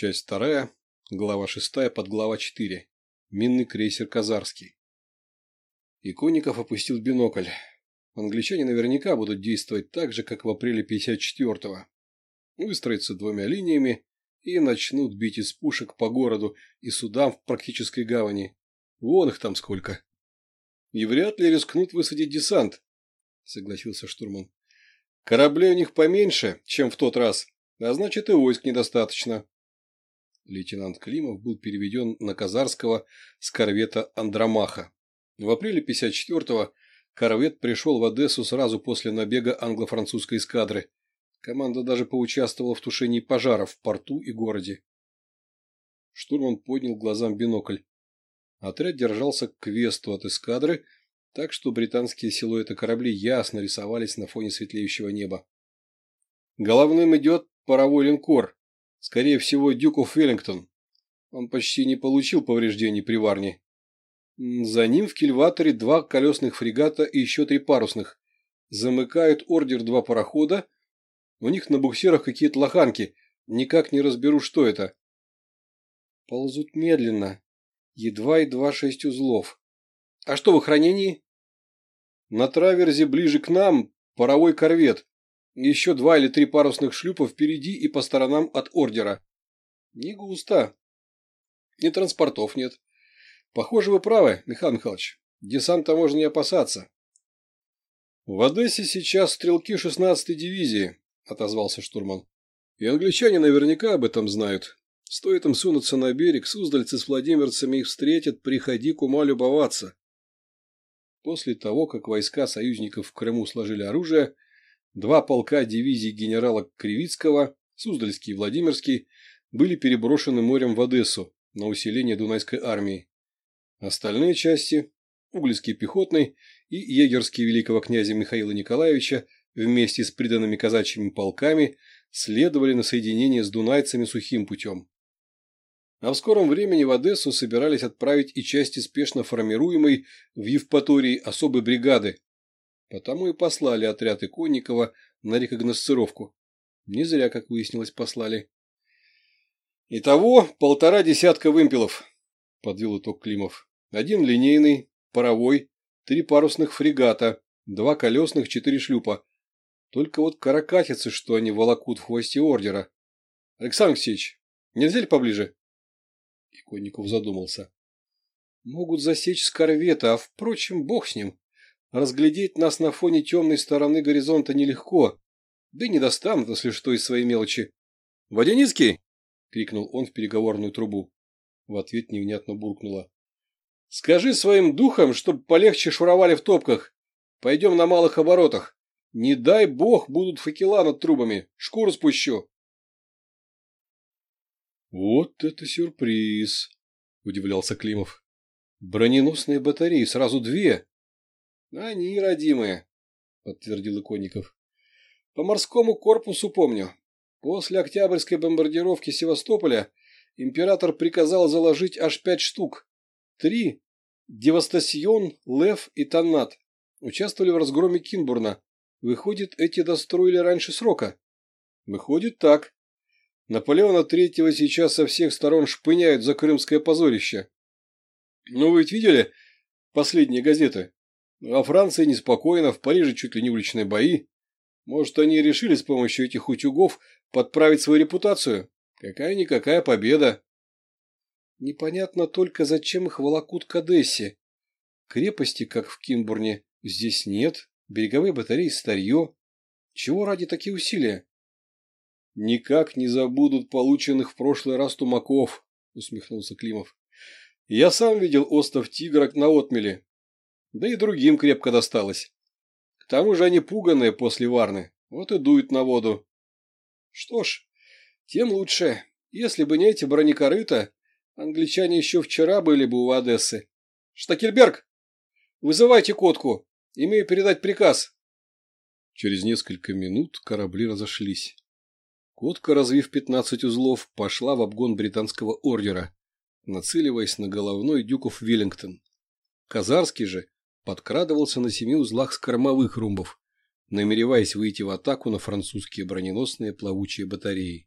Часть вторая, глава шестая, подглава четыре. Минный крейсер «Казарский». Иконников опустил бинокль. Англичане наверняка будут действовать так же, как в апреле 54-го. Выстроятся двумя линиями и начнут бить из пушек по городу и судам в практической гавани. Вон их там сколько. И вряд ли рискнут высадить десант, согласился штурман. Кораблей у них поменьше, чем в тот раз, а значит и войск недостаточно. Лейтенант Климов был переведен на Казарского с корвета Андромаха. В апреле 54-го корвет пришел в Одессу сразу после набега англо-французской эскадры. Команда даже поучаствовала в тушении пожаров в порту и городе. Штурман поднял глазам бинокль. Отряд держался к весту от эскадры, так что британские силуэты кораблей ясно рисовались на фоне светлеющего неба. Головным идет паровой линкор, скорее всего, Дюков Веллингтон. Он почти не получил повреждений при Варне. За ним в кильваторе два колесных фрегата и еще три парусных. Замыкают ордер два парохода. У них на буксирах какие-то лоханки. Никак не разберу, что это. Ползут медленно. Едва-едва шесть узлов. А что в охранении? На траверзе ближе к нам паровой корвет. Еще два или три парусных шлюпа впереди и по сторонам от ордера. Не густо. И транспортов нет. Похоже, вы правы, Михаил Михайлович. Десанта можно не опасаться. В Одессе сейчас стрелки 16-й дивизии, отозвался штурман. И англичане наверняка об этом знают. Стоит им сунуться на берег, суздальцы с владимирцами их встретят, приходи к ума любоваться. После того, как войска союзников в Крыму сложили оружие, два полка дивизии генерала Кривицкого, Суздальский и Владимирский, были переброшены морем в Одессу на усиление Дунайской армии. Остальные части, Углицкий пехотный и егерский великого князя Михаила Николаевича вместе с приданными казачьими полками следовали на соединение с дунайцами сухим путем. А в скором времени в Одессу собирались отправить и части спешно формируемой в Евпатории особой бригады. Потому и послали отряд Иконникова на рекогносцировку. Не зря, как выяснилось, послали. Итого полтора десятка вымпелов, подвел итог Климов. Один линейный, паровой, три парусных фрегата, два колесных, четыре шлюпа. Только вот каракатицы, что они волокут в хвосте ордера. Александр Алексеевич, нельзя ли поближе? Иконников задумался. Могут засечь с корвета, а, впрочем, бог с ним. Разглядеть нас на фоне темной стороны горизонта нелегко. Да и не достанут, если что, из своей мелочи. «Водяницкий!» — крикнул он в переговорную трубу. В ответ невнятно буркнуло. «Скажи своим духам, чтоб полегче шуровали в топках. Пойдем на малых оборотах. Не дай бог будут факела над трубами. Шкуру спущу». «Вот это сюрприз!» – удивлялся Климов. «Броненосные батареи, сразу две!» «Они родимые», – подтвердил Иконников. «По морскому корпусу помню. После Октябрьской бомбардировки Севастополя император приказал заложить аж пять штук. Три – Девастасьон, Лев и Таннат – участвовали в разгроме Кинбурна. Выходит, эти достроили раньше срока?» «Выходит так», Наполеона Третьего сейчас со всех сторон шпыняют за крымское позорище. Ну, вы ведь видели последние газеты? Во Франции неспокойно, в Париже чуть ли не уличные бои. Может, они решили с помощью этих утюгов подправить свою репутацию? Какая-никакая победа. Непонятно только, зачем их волокут к Одессе. Крепости, как в Кинбурне, здесь нет, береговые батареи старье. Чего ради такие усилия? никак не забудут полученных в прошлый раз тумаков, усмехнулся Климов. Я сам видел остров Тигра на отмеле. Да и другим крепко досталось. К тому же они пуганые после Варны, вот и дуют на воду. Что ж, тем лучше. Если бы не эти бронекорыта, англичане еще вчера были бы у Одессы. Штакельберг, вызывайте котку. Имею передать приказ. Через несколько минут корабли разошлись. Котка, развив пятнадцать узлов, пошла в обгон британского ордера, нацеливаясь на головной дюков Веллингтон. Казарский же подкрадывался на семи узлах с кормовых румбов, намереваясь выйти в атаку на французские броненосные плавучие батареи.